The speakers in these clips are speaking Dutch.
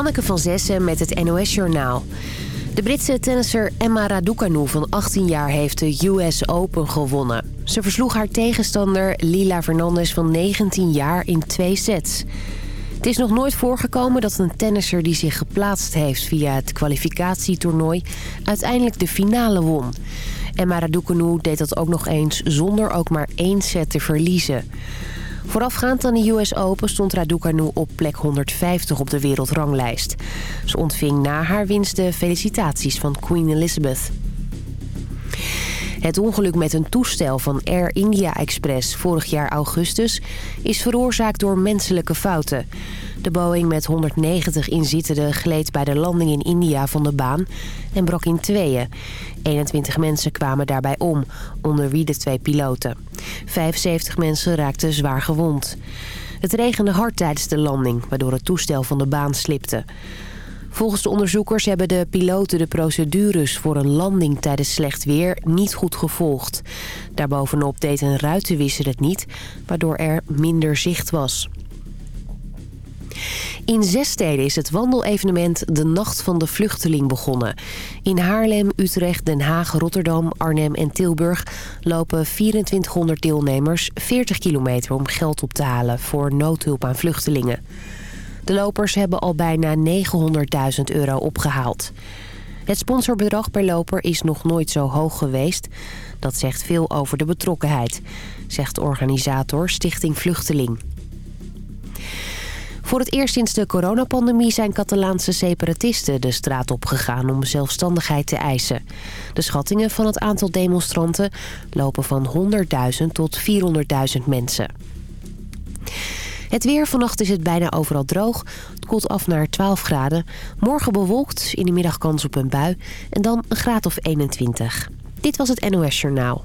Hanneke van Zessen met het NOS Journaal. De Britse tennisser Emma Raducanu van 18 jaar heeft de US Open gewonnen. Ze versloeg haar tegenstander Lila Fernandez van 19 jaar in twee sets. Het is nog nooit voorgekomen dat een tennisser die zich geplaatst heeft via het kwalificatietoernooi uiteindelijk de finale won. Emma Raducanu deed dat ook nog eens zonder ook maar één set te verliezen. Voorafgaand aan de US Open stond Raducanu op plek 150 op de wereldranglijst. Ze ontving na haar winst de felicitaties van Queen Elizabeth. Het ongeluk met een toestel van Air India Express vorig jaar augustus is veroorzaakt door menselijke fouten. De Boeing met 190 inzittenden gleed bij de landing in India van de baan en brak in tweeën. 21 mensen kwamen daarbij om, onder wie de twee piloten. 75 mensen raakten zwaar gewond. Het regende hard tijdens de landing, waardoor het toestel van de baan slipte. Volgens de onderzoekers hebben de piloten de procedures voor een landing tijdens slecht weer niet goed gevolgd. Daarbovenop deed een ruitenwisser het niet, waardoor er minder zicht was. In zes steden is het wandelevenement De Nacht van de Vluchteling begonnen. In Haarlem, Utrecht, Den Haag, Rotterdam, Arnhem en Tilburg... lopen 2400 deelnemers 40 kilometer om geld op te halen... voor noodhulp aan vluchtelingen. De lopers hebben al bijna 900.000 euro opgehaald. Het sponsorbedrag per loper is nog nooit zo hoog geweest. Dat zegt veel over de betrokkenheid, zegt organisator Stichting Vluchteling. Voor het eerst sinds de coronapandemie zijn Catalaanse separatisten de straat opgegaan om zelfstandigheid te eisen. De schattingen van het aantal demonstranten lopen van 100.000 tot 400.000 mensen. Het weer, vannacht is het bijna overal droog. Het koelt af naar 12 graden. Morgen bewolkt, in de middag kans op een bui. En dan een graad of 21. Dit was het NOS Journaal.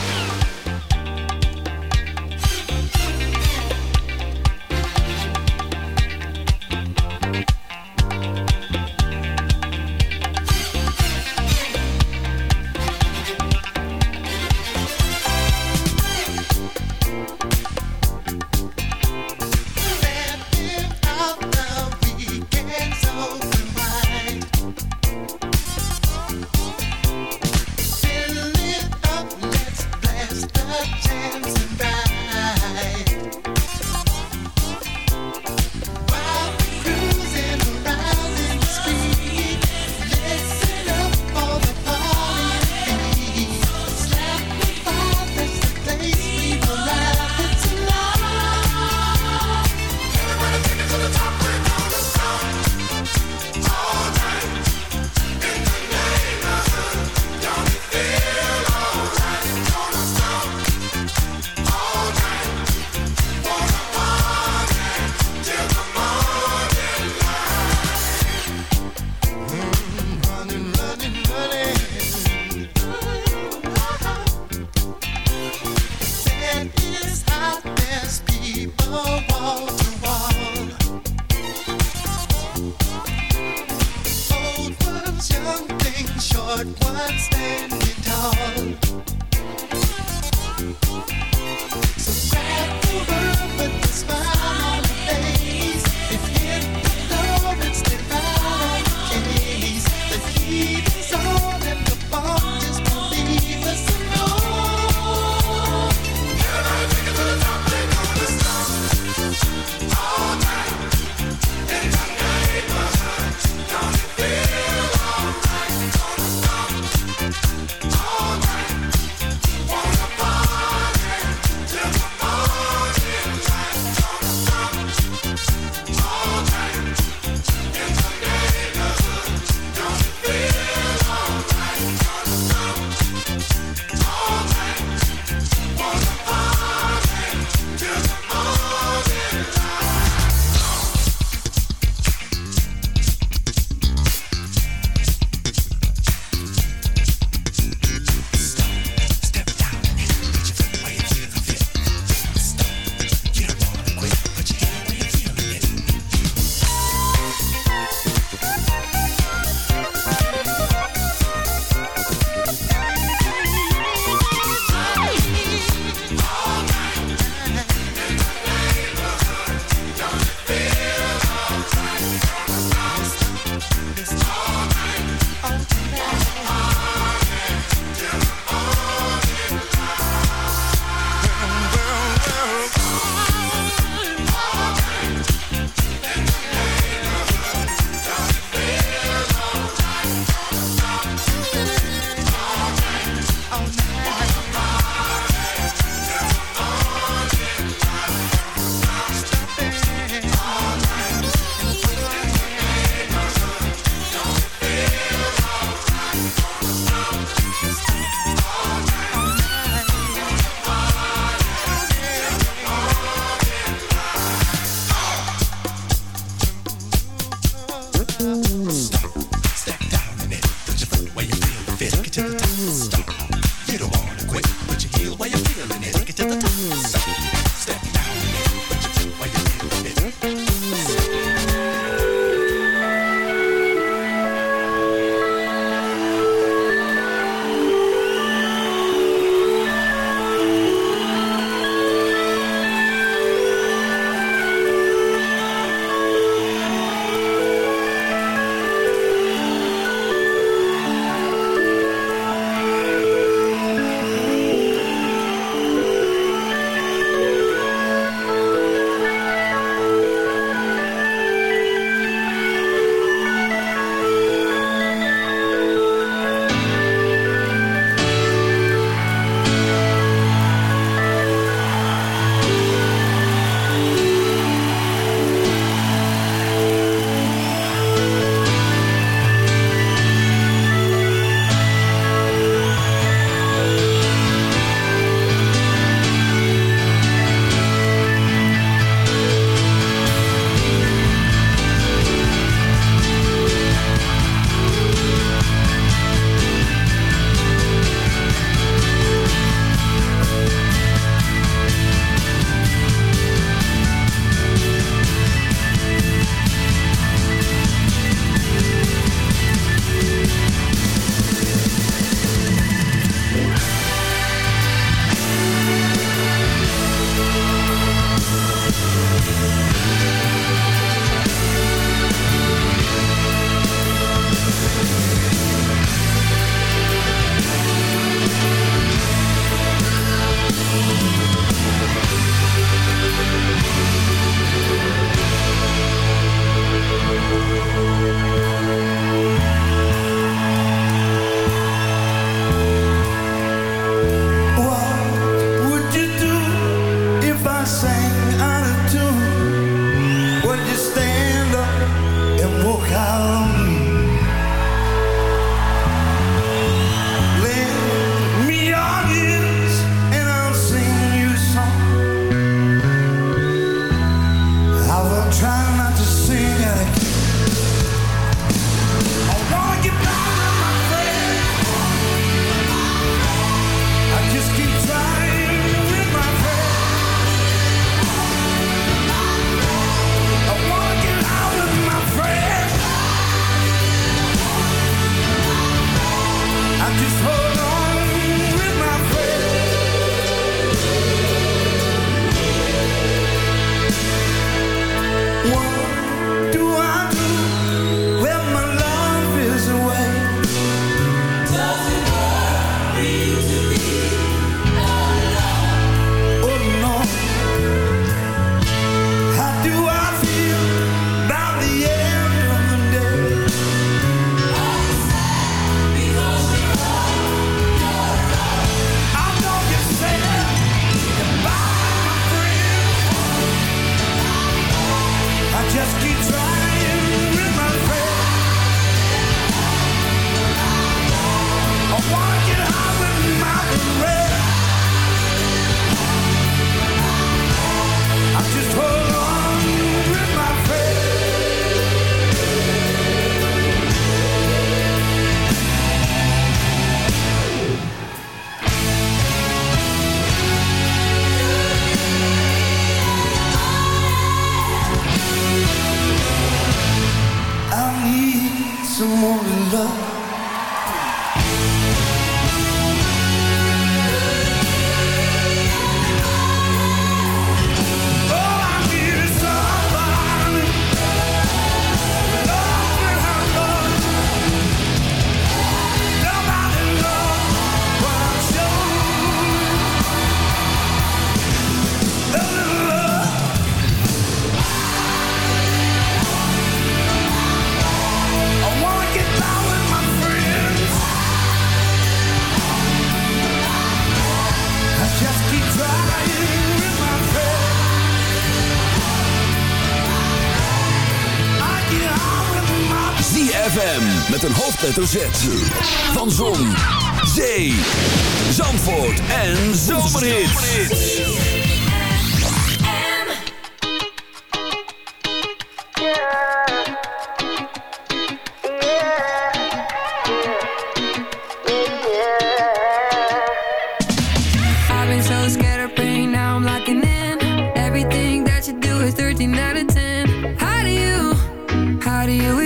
but one standing tall. So. hoofdletter Z. Van Zon, Zee, Zandvoort en Zomerhits. Everything that you do is 13 out of 10 How do you, how do you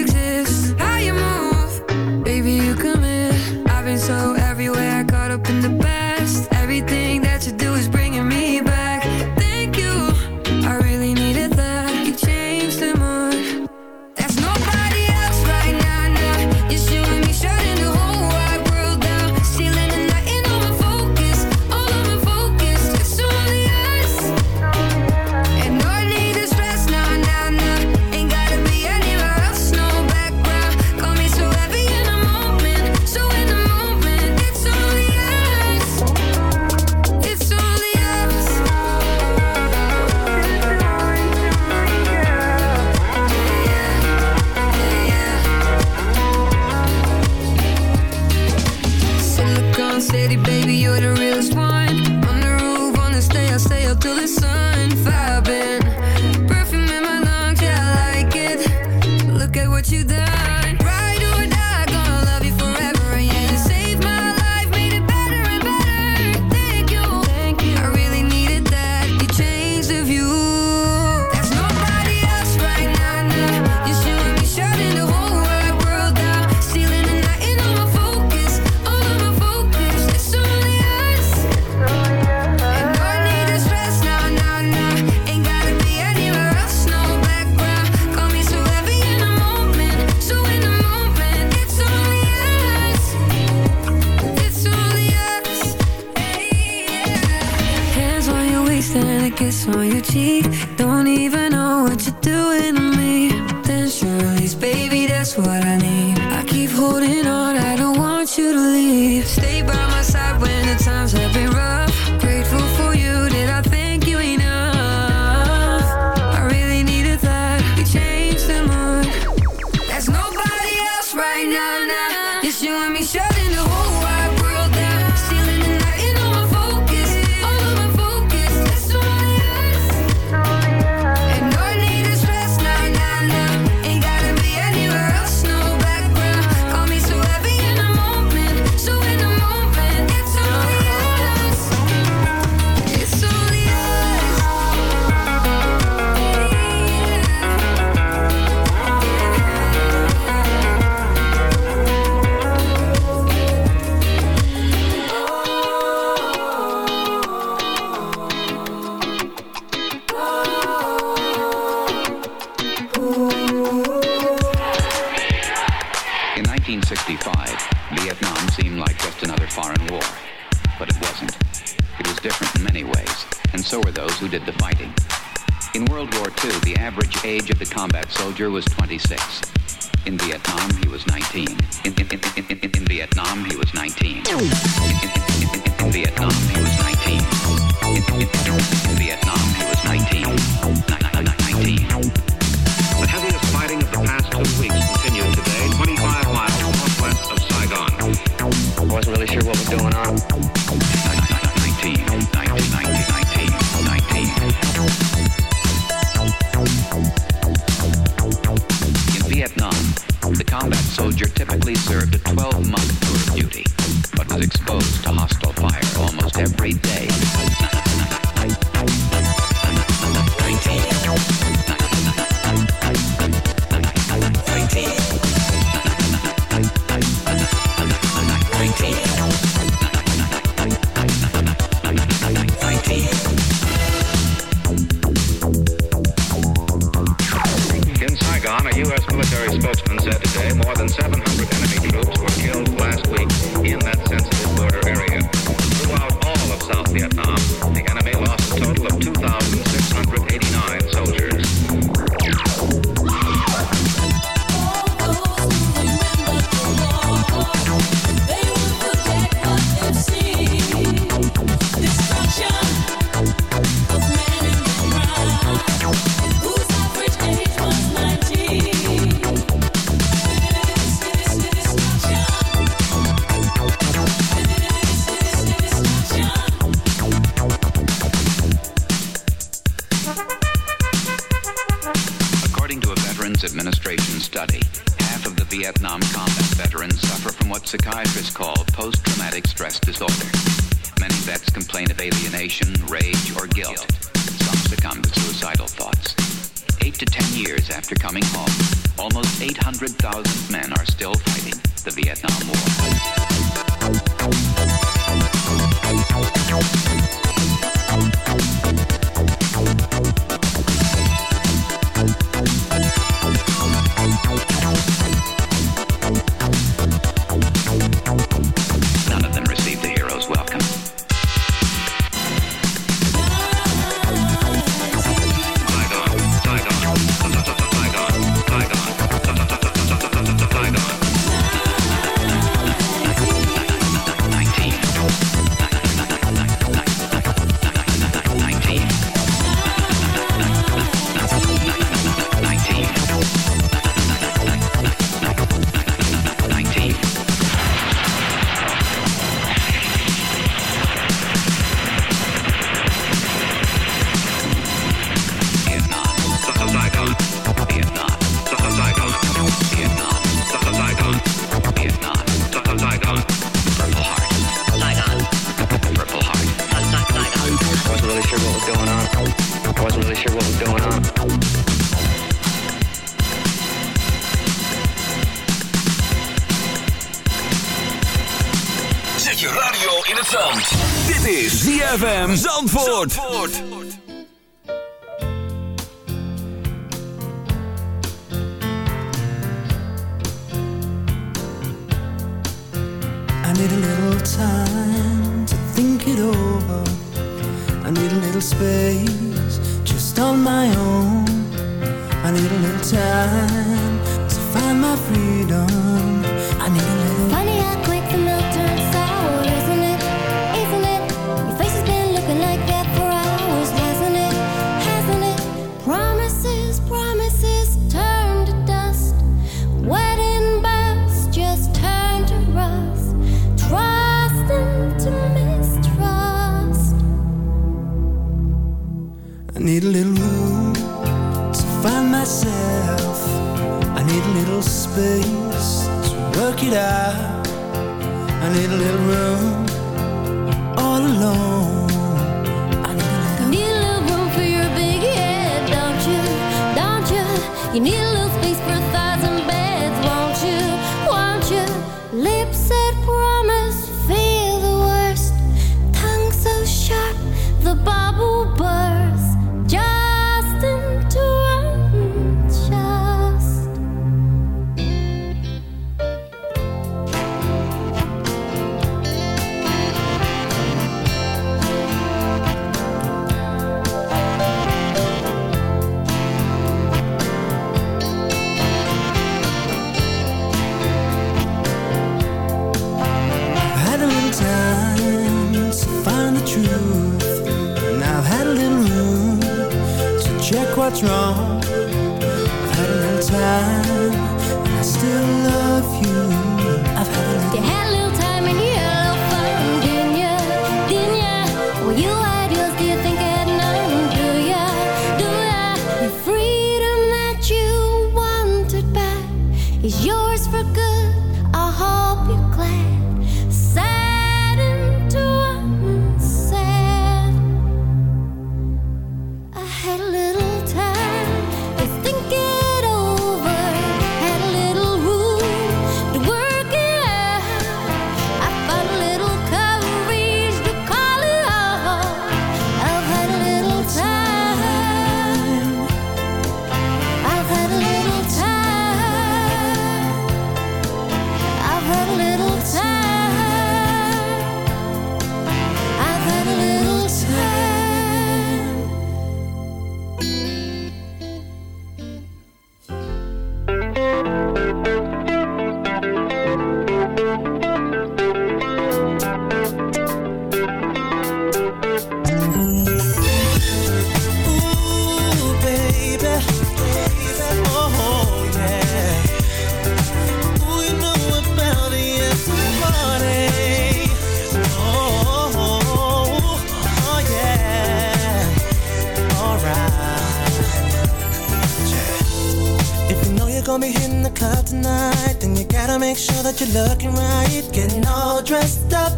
that you're looking right. Getting all dressed up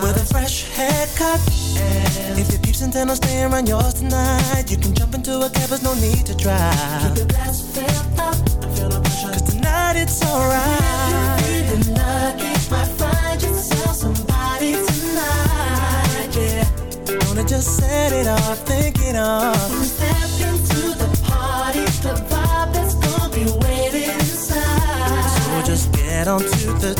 with a fresh haircut. If your peeps intend on staying around yours tonight, you can jump into a cab, there's no need to drive. Keep your glass filled up. I feel no pressure. Cause tonight it's alright. If you're feeling lucky, might find yourself somebody tonight. Yeah. gonna just set it off, think it off. Step down to the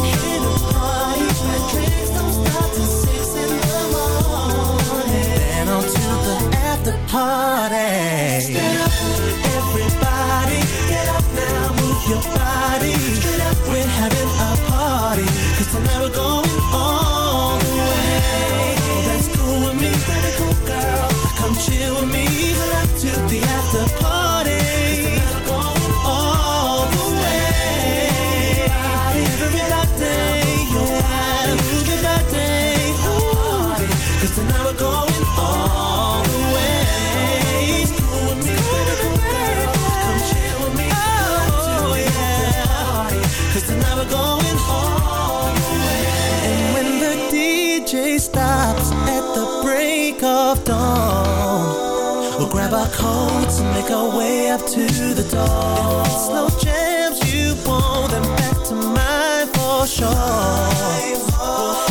heartache. our way up to the door. If slow jams, you want them back to mine for sure.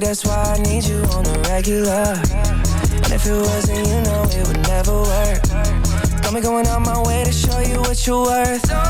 That's why I need you on the regular. And if it wasn't, you know it would never work. Got me going out my way to show you what you're worth.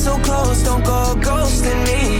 so close, don't go ghosting me.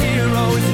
heroes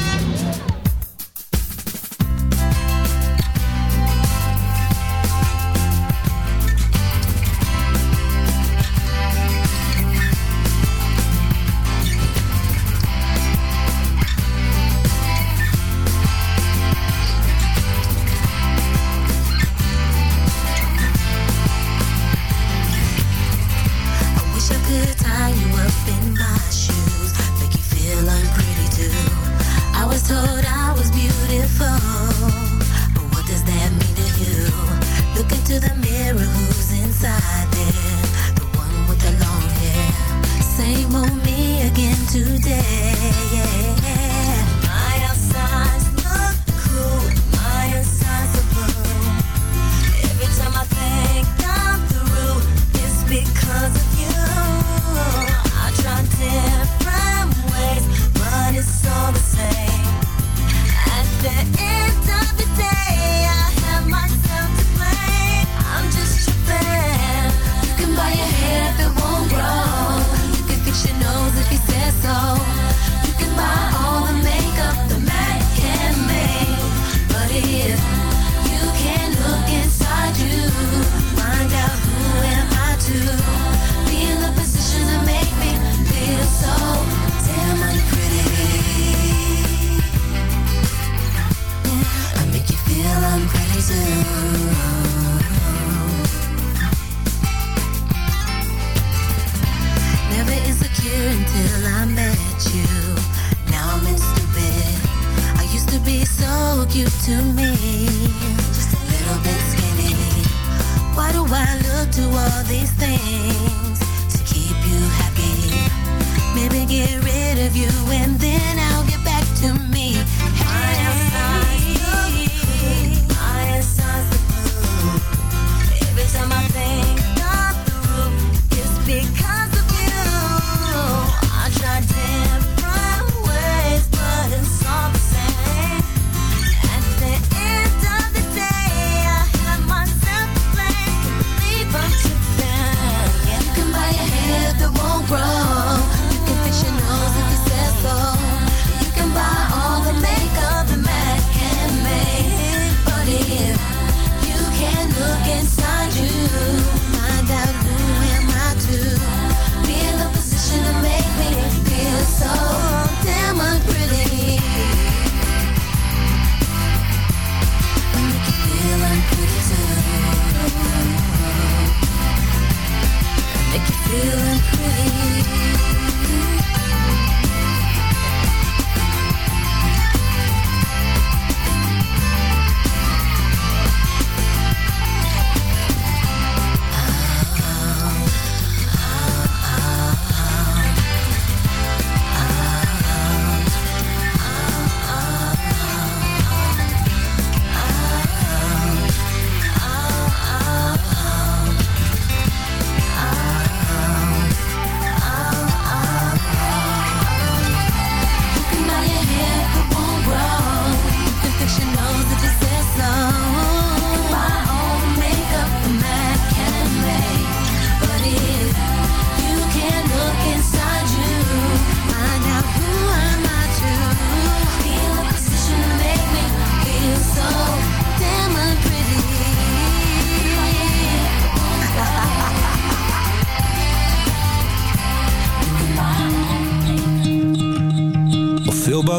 all these things to keep you happy. Maybe get rid of you and then I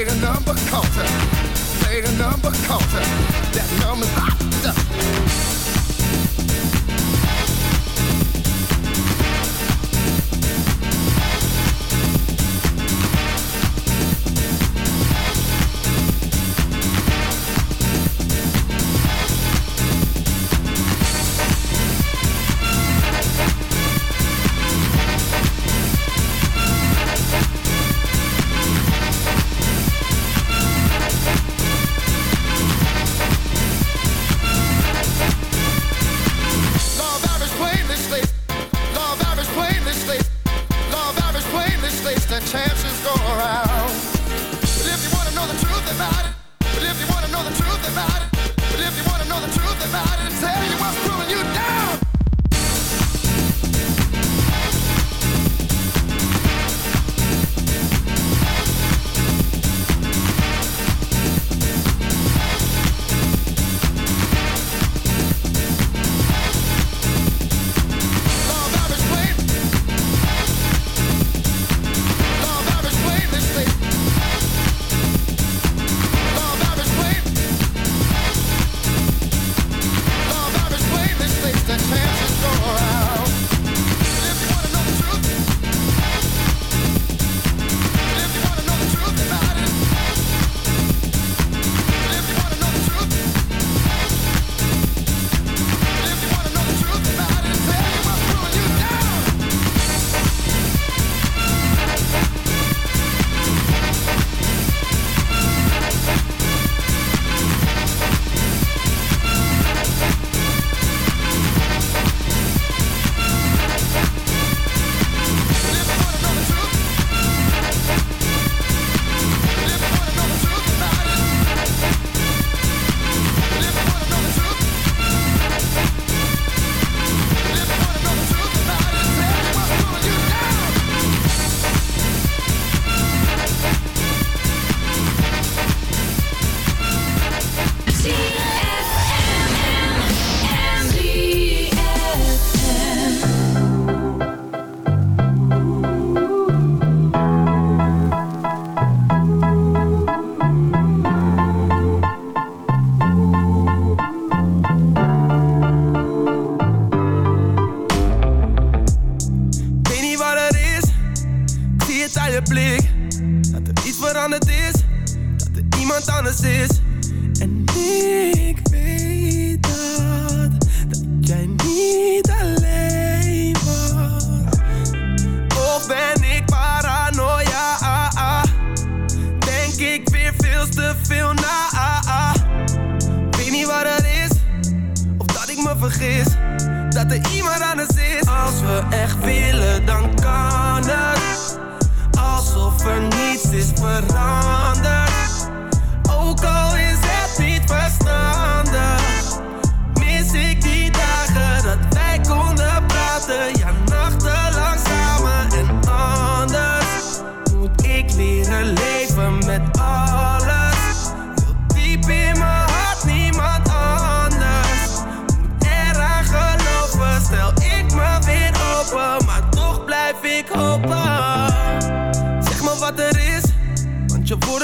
Made a number counter. Made a number counter. That number's hot.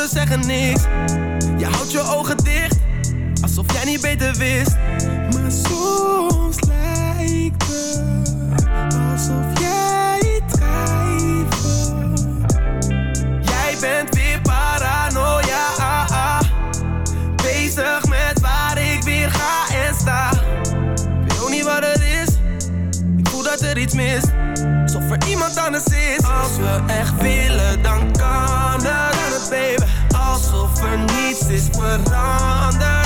Zeggen niks. Je houdt je ogen dicht, alsof jij niet beter wist. Maar soms lijkt het alsof jij twijfelt. Jij bent weer paranoia. Bezig met waar ik weer ga en sta. Ik weet ook niet wat het is. Ik voel dat er iets mist. Alsof er iemand anders is. Als we echt willen, dan kan het. Het, baby. Alsof er niets is veranderd.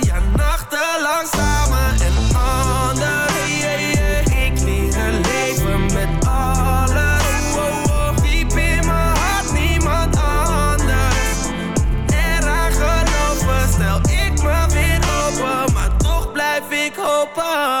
open